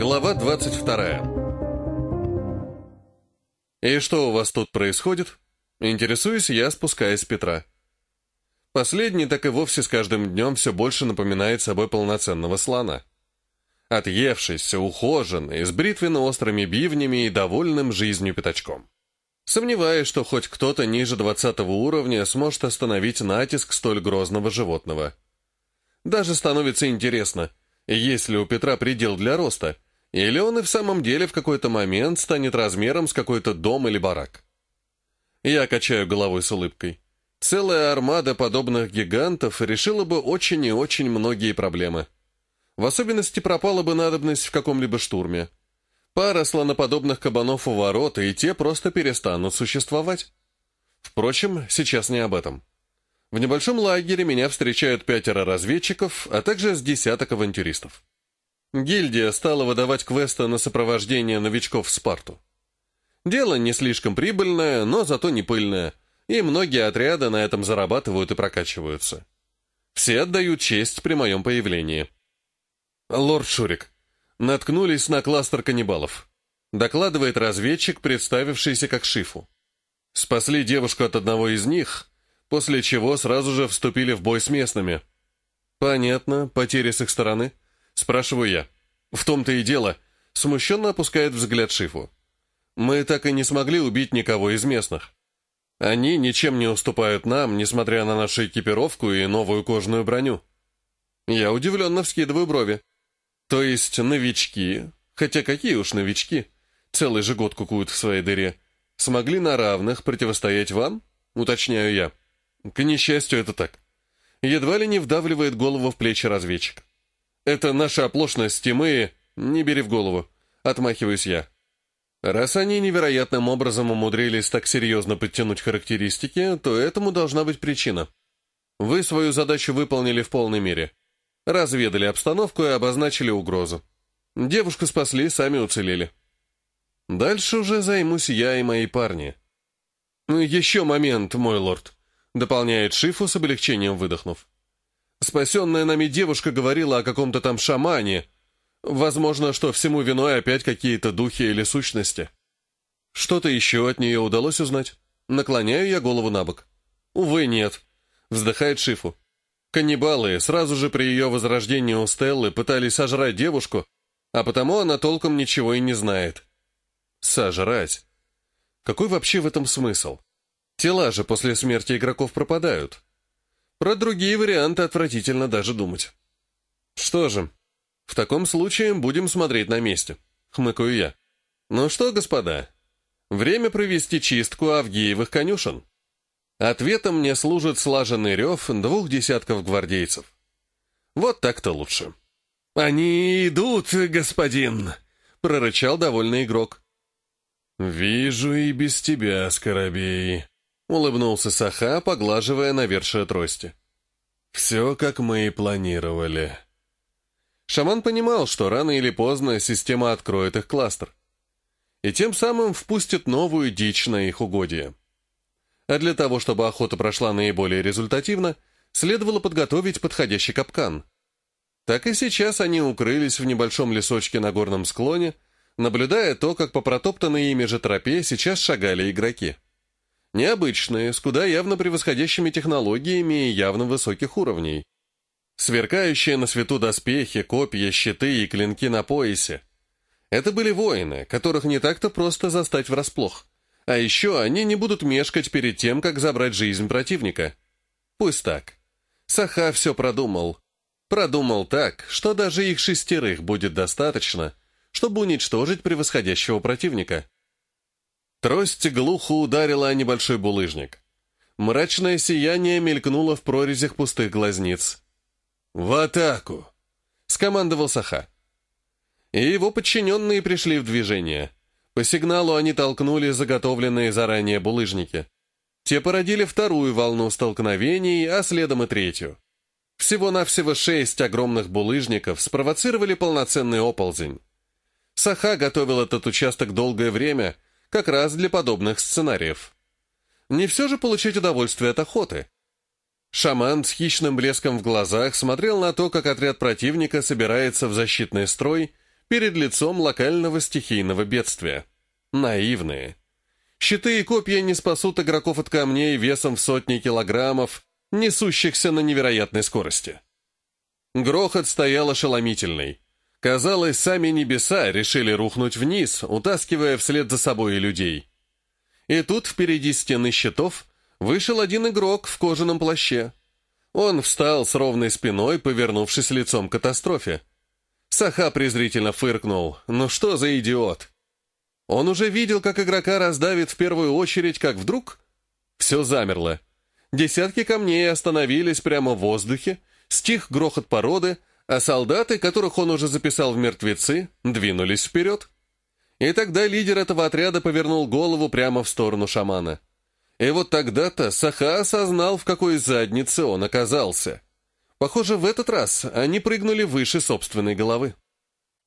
Глава 22. «И что у вас тут происходит?» Интересуюсь я, спускаясь с Петра. Последний так и вовсе с каждым днем все больше напоминает собой полноценного слона. Отъевшийся, ухоженный, с бритвенно-острыми бивнями и довольным жизнью пятачком. Сомневаюсь, что хоть кто-то ниже 20 уровня сможет остановить натиск столь грозного животного. Даже становится интересно, есть ли у Петра предел для роста, или он и в самом деле в какой-то момент станет размером с какой-то дом или барак. Я качаю головой с улыбкой. Целая армада подобных гигантов решила бы очень и очень многие проблемы. В особенности пропала бы надобность в каком-либо штурме. Пара слоноподобных кабанов у ворот, и те просто перестанут существовать. Впрочем, сейчас не об этом. В небольшом лагере меня встречают пятеро разведчиков, а также с десяток авантюристов. Гильдия стала выдавать квесты на сопровождение новичков в Спарту. Дело не слишком прибыльное, но зато не пыльное, и многие отряды на этом зарабатывают и прокачиваются. Все отдают честь при моем появлении. «Лорд Шурик, наткнулись на кластер каннибалов», докладывает разведчик, представившийся как Шифу. Спасли девушку от одного из них, после чего сразу же вступили в бой с местными. «Понятно, потери с их стороны?» Спрашиваю я. «В том-то и дело», смущенно опускает взгляд Шифу. «Мы так и не смогли убить никого из местных. Они ничем не уступают нам, несмотря на нашу экипировку и новую кожаную броню». Я удивленно вскидываю брови. «То есть новички, хотя какие уж новички, целый же год кукуют в своей дыре, смогли на равных противостоять вам?» Уточняю я. К несчастью, это так. Едва ли не вдавливает голову в плечи разведчик. Это наша оплошность, и мы... Не бери в голову. Отмахиваюсь я. Раз они невероятным образом умудрились так серьезно подтянуть характеристики, то этому должна быть причина. Вы свою задачу выполнили в полной мере. Разведали обстановку и обозначили угрозу. Девушку спасли, сами уцелели. Дальше уже займусь я и мои парни. Еще момент, мой лорд. Дополняет Шифу с облегчением выдохнув. Спасенная нами девушка говорила о каком-то там шамане. Возможно, что всему виной опять какие-то духи или сущности. Что-то еще от нее удалось узнать? Наклоняю я голову на бок. Увы, нет. Вздыхает Шифу. Каннибалы сразу же при ее возрождении у Стеллы пытались сожрать девушку, а потому она толком ничего и не знает. Сожрать? Какой вообще в этом смысл? Тела же после смерти игроков пропадают. Про другие варианты отвратительно даже думать. Что же, в таком случае будем смотреть на месте. Хмыкаю я. Ну что, господа, время провести чистку Авгиевых конюшен. Ответом мне служит слаженный рев двух десятков гвардейцев. Вот так-то лучше. «Они идут, господин!» — прорычал довольный игрок. «Вижу и без тебя, Скоробей», Улыбнулся Саха, поглаживая навершие трости. «Все, как мы и планировали». Шаман понимал, что рано или поздно система откроет их кластер. И тем самым впустит новую дичь на их угодье. А для того, чтобы охота прошла наиболее результативно, следовало подготовить подходящий капкан. Так и сейчас они укрылись в небольшом лесочке на горном склоне, наблюдая то, как по протоптанной ими же тропе сейчас шагали игроки. Необычные, с куда явно превосходящими технологиями и явно высоких уровней. Сверкающие на свету доспехи, копья, щиты и клинки на поясе. Это были воины, которых не так-то просто застать врасплох. А еще они не будут мешкать перед тем, как забрать жизнь противника. Пусть так. Саха все продумал. Продумал так, что даже их шестерых будет достаточно, чтобы уничтожить превосходящего противника. Трость глухо ударила о небольшой булыжник. Мрачное сияние мелькнуло в прорезях пустых глазниц. «В атаку!» — скомандовал Саха. И его подчиненные пришли в движение. По сигналу они толкнули заготовленные заранее булыжники. Те породили вторую волну столкновений, а следом и третью. Всего-навсего шесть огромных булыжников спровоцировали полноценный оползень. Саха готовил этот участок долгое время — как раз для подобных сценариев. Не все же получить удовольствие от охоты. Шаман с хищным блеском в глазах смотрел на то, как отряд противника собирается в защитный строй перед лицом локального стихийного бедствия. Наивные. Щиты и копья не спасут игроков от камней весом в сотни килограммов, несущихся на невероятной скорости. Грохот стоял ошеломительный. Казалось, сами небеса решили рухнуть вниз, утаскивая вслед за собой и людей. И тут впереди стены щитов вышел один игрок в кожаном плаще. Он встал с ровной спиной, повернувшись лицом к катастрофе. Саха презрительно фыркнул. «Ну что за идиот?» Он уже видел, как игрока раздавит в первую очередь, как вдруг... Все замерло. Десятки камней остановились прямо в воздухе, стих грохот породы, а солдаты, которых он уже записал в мертвецы, двинулись вперед. И тогда лидер этого отряда повернул голову прямо в сторону шамана. И вот тогда-то Саха осознал, в какой заднице он оказался. Похоже, в этот раз они прыгнули выше собственной головы.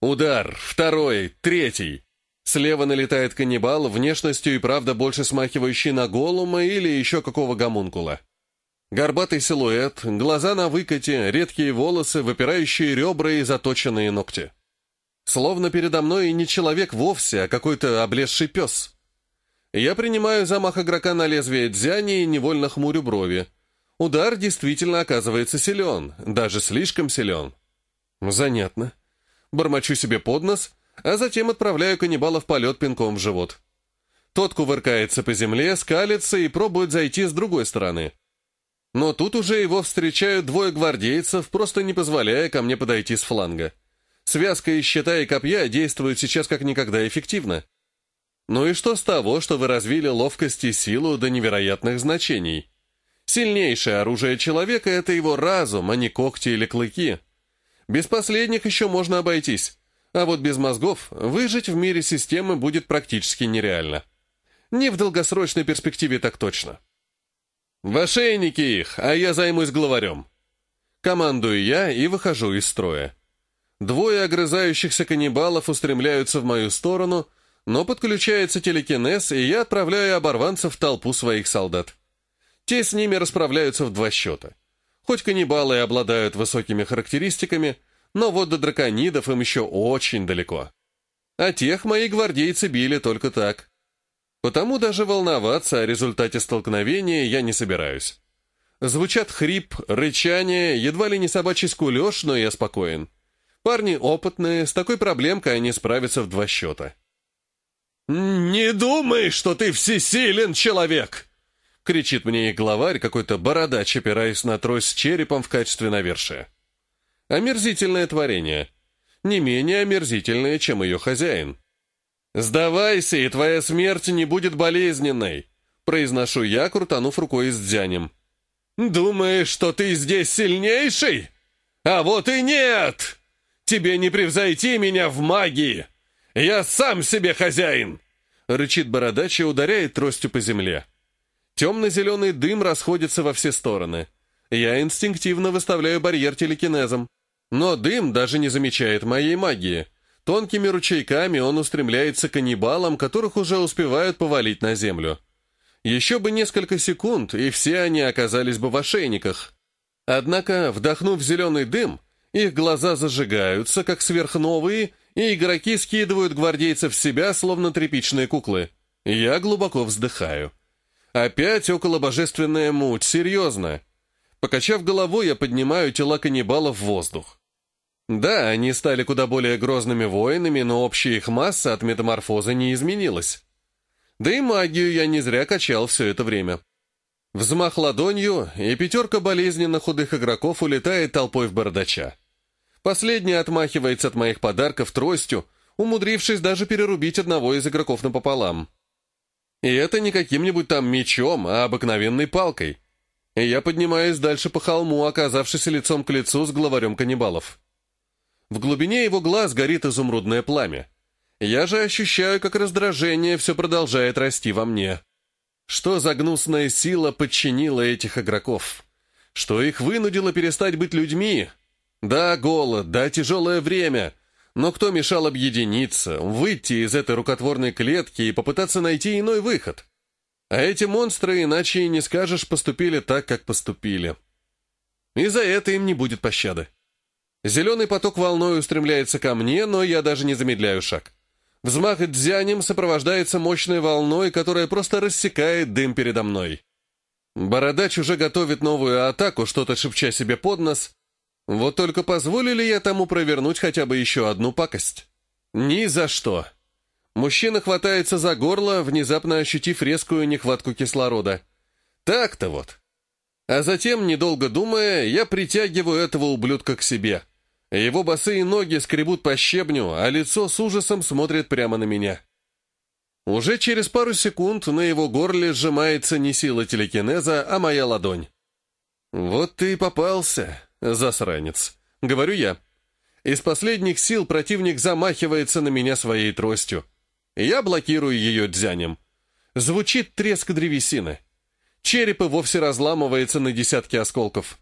Удар, второй, третий. Слева налетает каннибал, внешностью и правда больше смахивающий на голума или еще какого гомункула. Горбатый силуэт, глаза на выкате, редкие волосы, выпирающие ребра и заточенные ногти. Словно передо мной не человек вовсе, а какой-то облезший пес. Я принимаю замах игрока на лезвие дзяни и невольно хмурю брови. Удар действительно оказывается силен, даже слишком силен. Занятно. Бормочу себе под нос, а затем отправляю каннибала в полет пинком в живот. Тот кувыркается по земле, скалится и пробует зайти с другой стороны. Но тут уже его встречают двое гвардейцев, просто не позволяя ко мне подойти с фланга. Связка из щита и копья действует сейчас как никогда эффективно. Ну и что с того, что вы развили ловкость и силу до невероятных значений? Сильнейшее оружие человека — это его разум, а не когти или клыки. Без последних еще можно обойтись, а вот без мозгов выжить в мире системы будет практически нереально. Не в долгосрочной перспективе так точно. «В ошейники их, а я займусь главарем». Командую я и выхожу из строя. Двое огрызающихся каннибалов устремляются в мою сторону, но подключается телекинез, и я отправляю оборванцев в толпу своих солдат. Те с ними расправляются в два счета. Хоть каннибалы и обладают высокими характеристиками, но вот до драконидов им еще очень далеко. А тех мои гвардейцы били только так. Потому даже волноваться о результате столкновения я не собираюсь. Звучат хрип, рычание, едва ли не собачий скулеж, но я спокоен. Парни опытные, с такой проблемкой они справятся в два счета. «Не думай, что ты всесилен человек!» — кричит мне их главарь, какой-то бородач, опираясь на трость с черепом в качестве навершия. Омерзительное творение. Не менее омерзительное, чем ее хозяин. «Сдавайся, и твоя смерть не будет болезненной», — произношу я, крутанув рукой с дзянем. «Думаешь, что ты здесь сильнейший? А вот и нет! Тебе не превзойти меня в магии! Я сам себе хозяин!» Рычит бородач и ударяет тростью по земле. Темно-зеленый дым расходится во все стороны. Я инстинктивно выставляю барьер телекинезом. Но дым даже не замечает моей магии — Тонкими ручейками он устремляется к каннибалам, которых уже успевают повалить на землю. Еще бы несколько секунд, и все они оказались бы в ошейниках. Однако, вдохнув зеленый дым, их глаза зажигаются, как сверхновые, и игроки скидывают гвардейцев в себя, словно тряпичные куклы. Я глубоко вздыхаю. Опять около божественная муть, серьезно. Покачав головой, я поднимаю тела каннибалов в воздух. Да, они стали куда более грозными воинами, но общая их масса от метаморфоза не изменилась. Да и магию я не зря качал все это время. Взмах ладонью, и пятерка болезненно худых игроков улетает толпой в бардача. Последний отмахивается от моих подарков тростью, умудрившись даже перерубить одного из игроков напополам. И это не каким-нибудь там мечом, а обыкновенной палкой. И я поднимаюсь дальше по холму, оказавшись лицом к лицу с главарем каннибалов. В глубине его глаз горит изумрудное пламя. Я же ощущаю, как раздражение все продолжает расти во мне. Что за гнусная сила подчинила этих игроков? Что их вынудило перестать быть людьми? Да, голод, да, тяжелое время. Но кто мешал объединиться, выйти из этой рукотворной клетки и попытаться найти иной выход? А эти монстры, иначе и не скажешь, поступили так, как поступили. И за это им не будет пощады. Зеленый поток волной устремляется ко мне, но я даже не замедляю шаг. Взмах дзянем сопровождается мощной волной, которая просто рассекает дым передо мной. Бородач уже готовит новую атаку, что-то шепча себе под нос. Вот только позволили я тому провернуть хотя бы еще одну пакость? Ни за что. Мужчина хватается за горло, внезапно ощутив резкую нехватку кислорода. Так-то вот. А затем, недолго думая, я притягиваю этого ублюдка к себе. Его босые ноги скребут по щебню, а лицо с ужасом смотрит прямо на меня. Уже через пару секунд на его горле сжимается не сила телекинеза, а моя ладонь. «Вот ты и попался, засранец», — говорю я. Из последних сил противник замахивается на меня своей тростью. Я блокирую ее дзянем. Звучит треск древесины. Череп и вовсе разламывается на десятки осколков.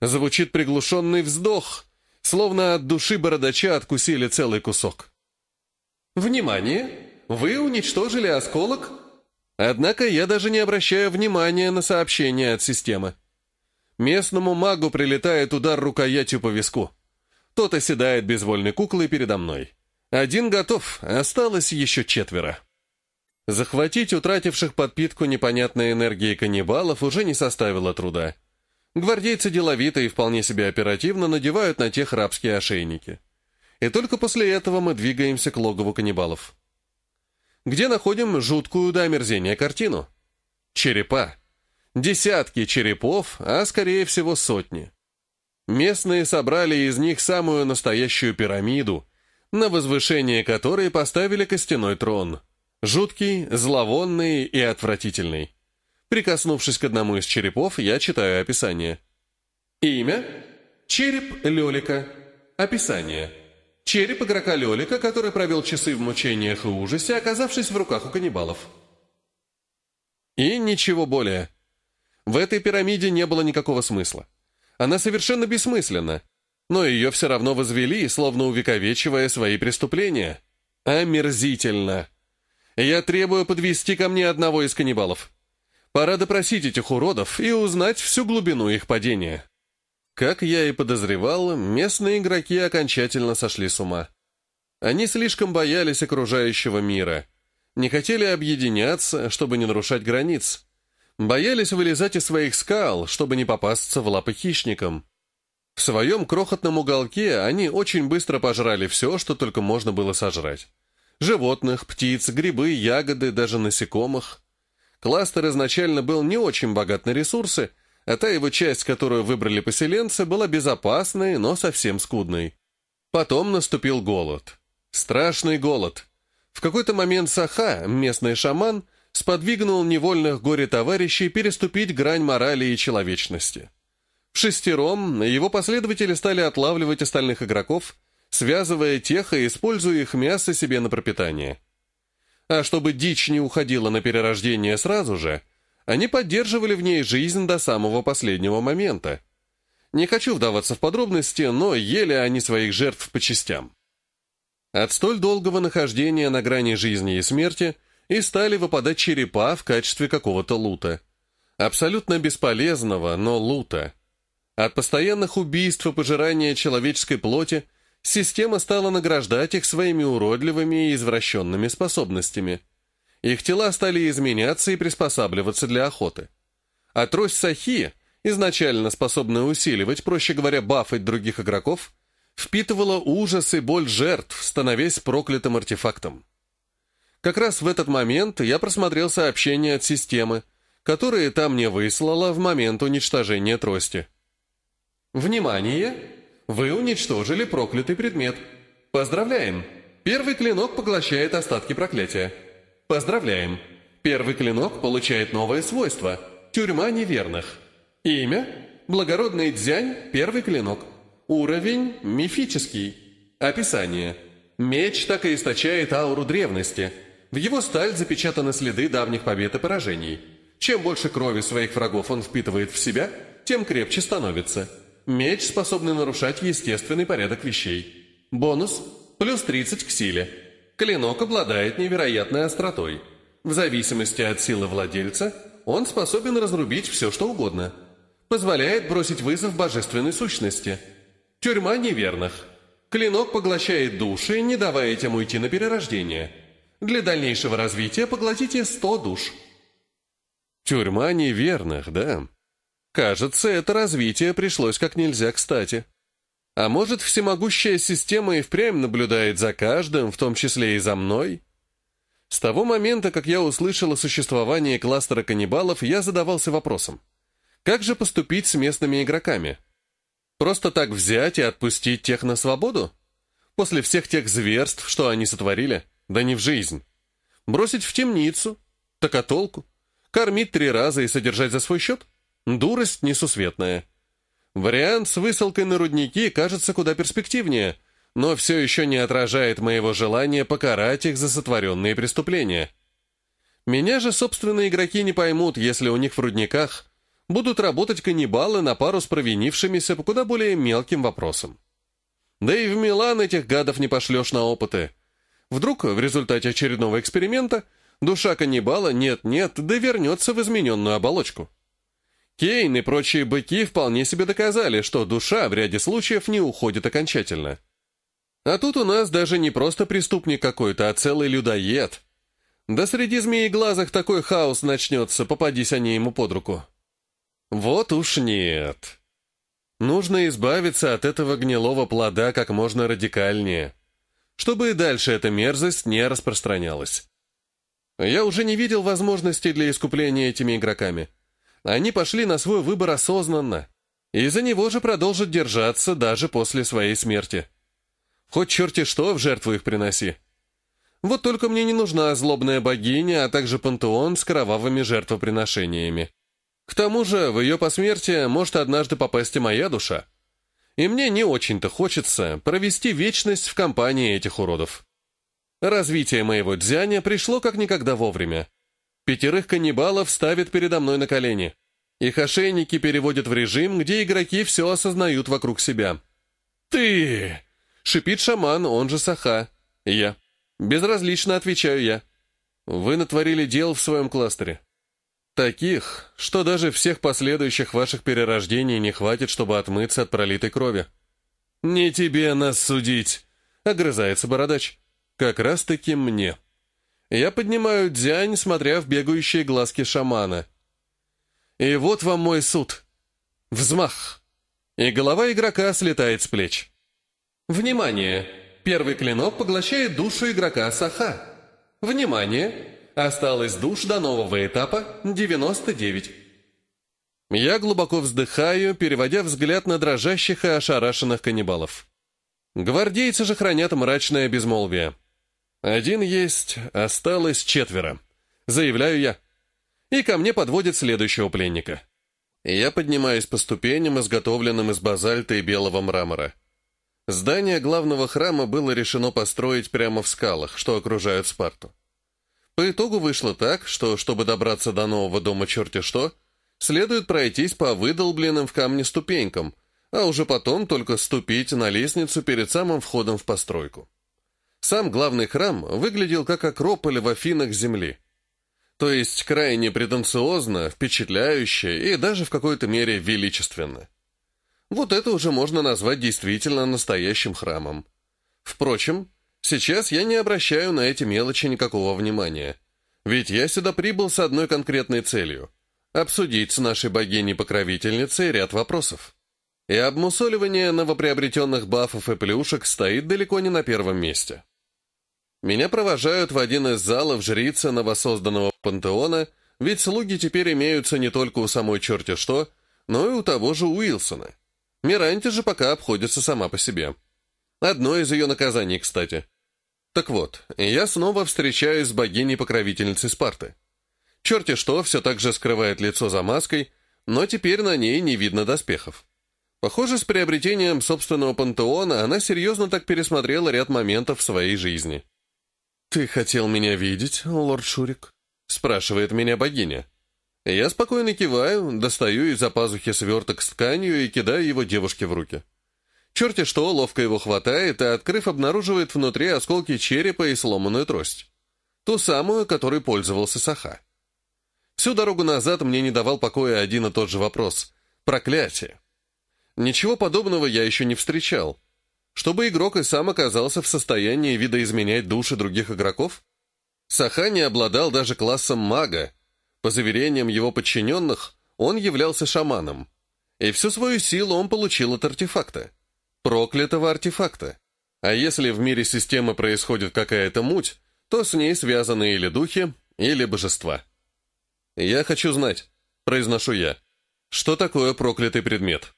Звучит приглушенный вздох, словно от души бородача откусили целый кусок. «Внимание! Вы уничтожили осколок?» Однако я даже не обращаю внимания на сообщение от системы. Местному магу прилетает удар рукоятью по виску. Тот оседает безвольной куклой передо мной. Один готов, осталось еще четверо. Захватить утративших подпитку непонятной энергии каннибалов уже не составило труда. Гвардейцы деловито и вполне себе оперативно надевают на тех рабские ошейники. И только после этого мы двигаемся к логову каннибалов. Где находим жуткую до омерзения картину? Черепа. Десятки черепов, а скорее всего сотни. Местные собрали из них самую настоящую пирамиду, на возвышение которой поставили костяной трон. Жуткий, зловонный и отвратительный. Прикоснувшись к одному из черепов, я читаю описание. Имя – череп Лелика. Описание – череп игрока Лелика, который провел часы в мучениях и ужасе, оказавшись в руках у каннибалов. И ничего более. В этой пирамиде не было никакого смысла. Она совершенно бессмысленна, но ее все равно возвели, словно увековечивая свои преступления. Омерзительно. Я требую подвести ко мне одного из каннибалов. Пора допросить этих уродов и узнать всю глубину их падения. Как я и подозревал, местные игроки окончательно сошли с ума. Они слишком боялись окружающего мира, не хотели объединяться, чтобы не нарушать границ, боялись вылезать из своих скал, чтобы не попасться в лапы хищникам. В своем крохотном уголке они очень быстро пожрали все, что только можно было сожрать. Животных, птиц, грибы, ягоды, даже насекомых. Кластер изначально был не очень богат на ресурсы, а та его часть, которую выбрали поселенцы, была безопасной, но совсем скудной. Потом наступил голод. Страшный голод. В какой-то момент Саха, местный шаман, сподвигнул невольных горе-товарищей переступить грань морали и человечности. В шестером его последователи стали отлавливать остальных игроков, связывая тех и используя их мясо себе на пропитание. А чтобы дичь не уходила на перерождение сразу же, они поддерживали в ней жизнь до самого последнего момента. Не хочу вдаваться в подробности, но ели они своих жертв по частям. От столь долгого нахождения на грани жизни и смерти и стали выпадать черепа в качестве какого-то лута. Абсолютно бесполезного, но лута. От постоянных убийств и пожирания человеческой плоти – Система стала награждать их своими уродливыми и извращенными способностями. Их тела стали изменяться и приспосабливаться для охоты. А трость Сахи, изначально способная усиливать, проще говоря, бафать других игроков, впитывала ужас и боль жертв, становясь проклятым артефактом. Как раз в этот момент я просмотрел сообщение от системы, которые та мне выслала в момент уничтожения трости. «Внимание! Вы уничтожили проклятый предмет. Поздравляем! Первый клинок поглощает остатки проклятия. Поздравляем! Первый клинок получает новое свойство – тюрьма неверных. Имя – благородный дзянь, первый клинок. Уровень – мифический. Описание. Меч так и источает ауру древности. В его сталь запечатаны следы давних побед и поражений. Чем больше крови своих врагов он впитывает в себя, тем крепче становится – Меч, способный нарушать естественный порядок вещей. Бонус – плюс 30 к силе. Клинок обладает невероятной остротой. В зависимости от силы владельца, он способен разрубить все, что угодно. Позволяет бросить вызов божественной сущности. Тюрьма неверных. Клинок поглощает души, не давая этим уйти на перерождение. Для дальнейшего развития поглотите 100 душ. Тюрьма неверных, да? Кажется, это развитие пришлось как нельзя кстати. А может, всемогущая система и впрямь наблюдает за каждым, в том числе и за мной? С того момента, как я услышал о существовании кластера каннибалов, я задавался вопросом. Как же поступить с местными игроками? Просто так взять и отпустить тех на свободу? После всех тех зверств, что они сотворили? Да не в жизнь. Бросить в темницу? Так а толку? Кормить три раза и содержать за свой счет? Дурость несусветная. Вариант с высылкой на рудники кажется куда перспективнее, но все еще не отражает моего желания покарать их за сотворенные преступления. Меня же собственные игроки не поймут, если у них в рудниках будут работать каннибалы на пару с провинившимися по куда более мелким вопросам. Да и в Милан этих гадов не пошлешь на опыты. Вдруг в результате очередного эксперимента душа каннибала нет-нет, да вернется в измененную оболочку. Кейн и прочие быки вполне себе доказали, что душа в ряде случаев не уходит окончательно. А тут у нас даже не просто преступник какой-то, а целый людоед. Да среди змееглазых такой хаос начнется, попадись они ему под руку. Вот уж нет. Нужно избавиться от этого гнилого плода как можно радикальнее, чтобы и дальше эта мерзость не распространялась. Я уже не видел возможностей для искупления этими игроками. Они пошли на свой выбор осознанно, и за него же продолжат держаться даже после своей смерти. Хоть черти что в жертву их приноси. Вот только мне не нужна злобная богиня, а также пантеон с кровавыми жертвоприношениями. К тому же в ее посмертие может однажды попасть и моя душа. И мне не очень-то хочется провести вечность в компании этих уродов. Развитие моего дзяня пришло как никогда вовремя. Пятерых каннибалов ставят передо мной на колени. Их ошейники переводят в режим, где игроки все осознают вокруг себя. «Ты!» — шипит шаман, он же Саха. «Я». Безразлично отвечаю я. «Вы натворили дел в своем кластере. Таких, что даже всех последующих ваших перерождений не хватит, чтобы отмыться от пролитой крови». «Не тебе нас судить!» — огрызается бородач. «Как раз-таки мне». Я поднимаю дзянь, смотря в бегающие глазки шамана. И вот вам мой суд. Взмах. И голова игрока слетает с плеч. Внимание! Первый клинок поглощает душу игрока Саха. Внимание! Осталось душ до нового этапа 99. Я глубоко вздыхаю, переводя взгляд на дрожащих и ошарашенных каннибалов. Гвардейцы же хранят мрачное безмолвие. Один есть, осталось четверо. Заявляю я. И ко мне подводят следующего пленника. Я поднимаюсь по ступеням, изготовленным из базальта и белого мрамора. Здание главного храма было решено построить прямо в скалах, что окружают Спарту. По итогу вышло так, что, чтобы добраться до нового дома черти что, следует пройтись по выдолбленным в камне ступенькам, а уже потом только ступить на лестницу перед самым входом в постройку. Сам главный храм выглядел как Акрополь в Афинах земли. То есть крайне претенциозно, впечатляюще и даже в какой-то мере величественно. Вот это уже можно назвать действительно настоящим храмом. Впрочем, сейчас я не обращаю на эти мелочи никакого внимания. Ведь я сюда прибыл с одной конкретной целью – обсудить с нашей богиней-покровительницей ряд вопросов. И обмусоливание новоприобретенных бафов и плюшек стоит далеко не на первом месте. Меня провожают в один из залов жрица новосозданного пантеона, ведь слуги теперь имеются не только у самой черти что, но и у того же Уилсона. Миранти же пока обходится сама по себе. Одно из ее наказаний, кстати. Так вот, я снова встречаюсь с богиней-покровительницей Спарты. Черти что, все так же скрывает лицо за маской, но теперь на ней не видно доспехов. Похоже, с приобретением собственного пантеона она серьезно так пересмотрела ряд моментов в своей жизни. «Ты хотел меня видеть, лорд Шурик?» — спрашивает меня богиня. Я спокойно киваю, достаю из-за пазухи сверток с тканью и кидаю его девушке в руки. Черти что, ловко его хватает и, открыв, обнаруживает внутри осколки черепа и сломанную трость. Ту самую, которой пользовался Саха. Всю дорогу назад мне не давал покоя один и тот же вопрос. Проклятие. Ничего подобного я еще не встречал. Чтобы игрок и сам оказался в состоянии видоизменять души других игроков? Саха обладал даже классом мага. По заверениям его подчиненных, он являлся шаманом. И всю свою силу он получил от артефакта. Проклятого артефакта. А если в мире системы происходит какая-то муть, то с ней связаны или духи, или божества. «Я хочу знать», — произношу я, — «что такое проклятый предмет?»